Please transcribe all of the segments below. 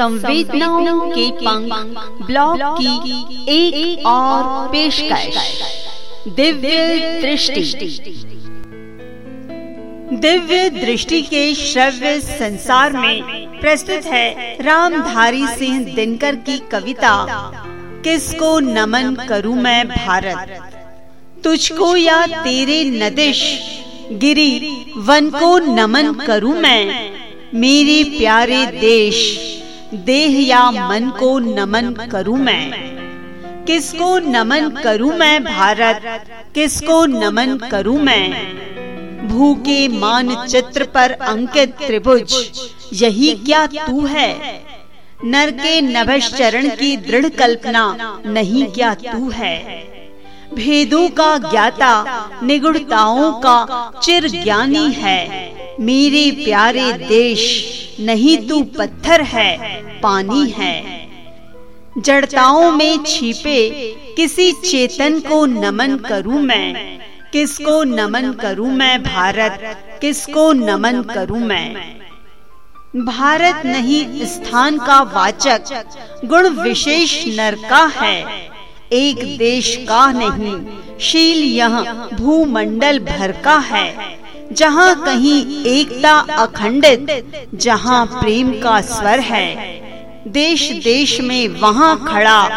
संवेदनाओं के पंख ब्लॉग की एक, एक और पेशकश। दिव्य दृष्टि। दिव्य दृष्टि के श्रव्य संसार में प्रस्तुत है रामधारी सिंह दिनकर की कविता किसको नमन करूँ मैं भारत? तुझको या तेरे नदिश? गिरी वन को नमन करूँ मैं? मेरे प्यारे देश देह या मन को नमन करूँ मैं। किसको नमन करूँ मैं भारत? किसको नमन करूँ मैं? भूखे मानचित्र पर अंकित त्रिभुज, यही क्या तू है? नर के नभस चरण की दृढ़ कल्पना, नहीं क्या तू है? भेदों का ज्ञाता, निगुड़ताओं का चिर ज्ञानी है। मेरे प्यारे देश, नहीं तू पत्थर है, पानी है। जड़ताओं में छिपे, किसी चेतन को नमन करूँ मैं, किसको नमन करूँ मैं भारत, किसको नमन करूँ मैं। भारत नहीं, स्थान का वाचक, गुण विशेष नर का है। एक देश का नहीं, शील यह, भूमंडल भर का है। जहाँ कहीं एकता अखंडित, जहाँ प्रेम का स्वर है। देश देश में वहाँ खड़ा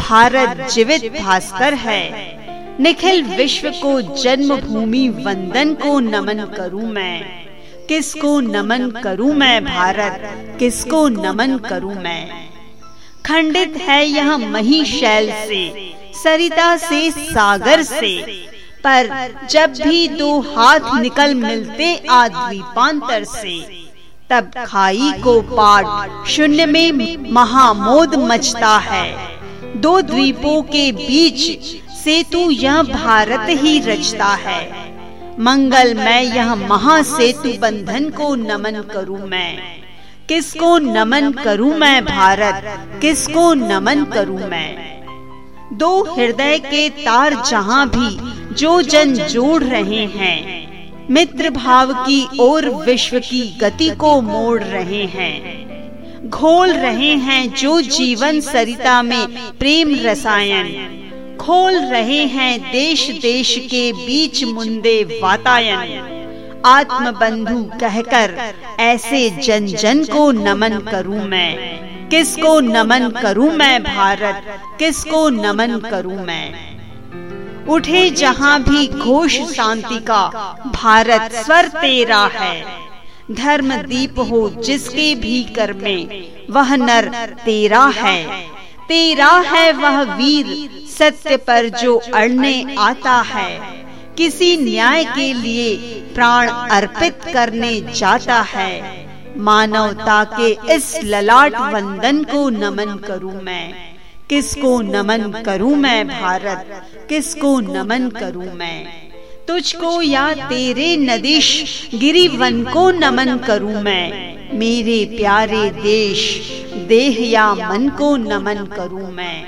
भारत जीवित भास्कर है। निखिल विश्व को जन्मभूमि वंदन को नमन करूँ मैं। किसको नमन करूँ मैं भारत? किसको नमन करूँ मैं? खंडित है यह मही शैल से, सरिता से, सागर से। पर जब भी दो हाथ निकल मिलते आद्वीपांतर से, तब खाई को पाट शून्य में महामोद मचता है। दो द्वीपों के बीच सेतु यह भारत ही रचता है। मंगल, मैं यह महासेतु बंधन को नमन करूँ मैं। किसको नमन करूँ मैं भारत? किसको नमन करूँ मैं? दो हृदय के तार जहाँ भी जो जन जोड़ रहे हैं, मित्र भाव की ओर विश्व की गति को मोड़ रहे हैं। घोल रहे हैं जो जीवन सरिता में प्रेम रसायन, खोल रहे हैं देश देश के बीच मुंदे वातायन। आत्म बंधु कहकर ऐसे जन जन को नमन करूँ मैं। किसको नमन करूँ मैं, भारत? किसको नमन करूँ मैं? उठे जहाँ भी घोष शांति का भारत स्वर तेरा है। धर्म दीप हो जिसके भी कर में, वह नर तेरा है। तेरा है वह वीर सत्य पर जो अड़ने आता है। किसी न्याय के लिए प्राण अर्पित करने जाता है। मानवता के इस ललाट वंदन को नमन करूँ मैं। किसको नमन करूँ मैं भारत? किसको नमन करूँ मैं? तुझको या तेरे नदिश गिरी वन को नमन करूँ मैं? मेरे प्यारे देश, देह या मन को नमन करूँ मैं?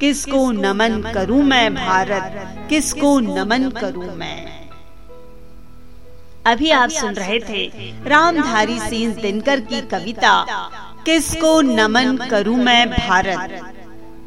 किसको नमन करूँ मैं भारत? किसको नमन करूँ मैं? अभी आप सुन रहे थे रामधारी सिंह दिनकर की कविता, किसको नमन करूँ मैं भारत?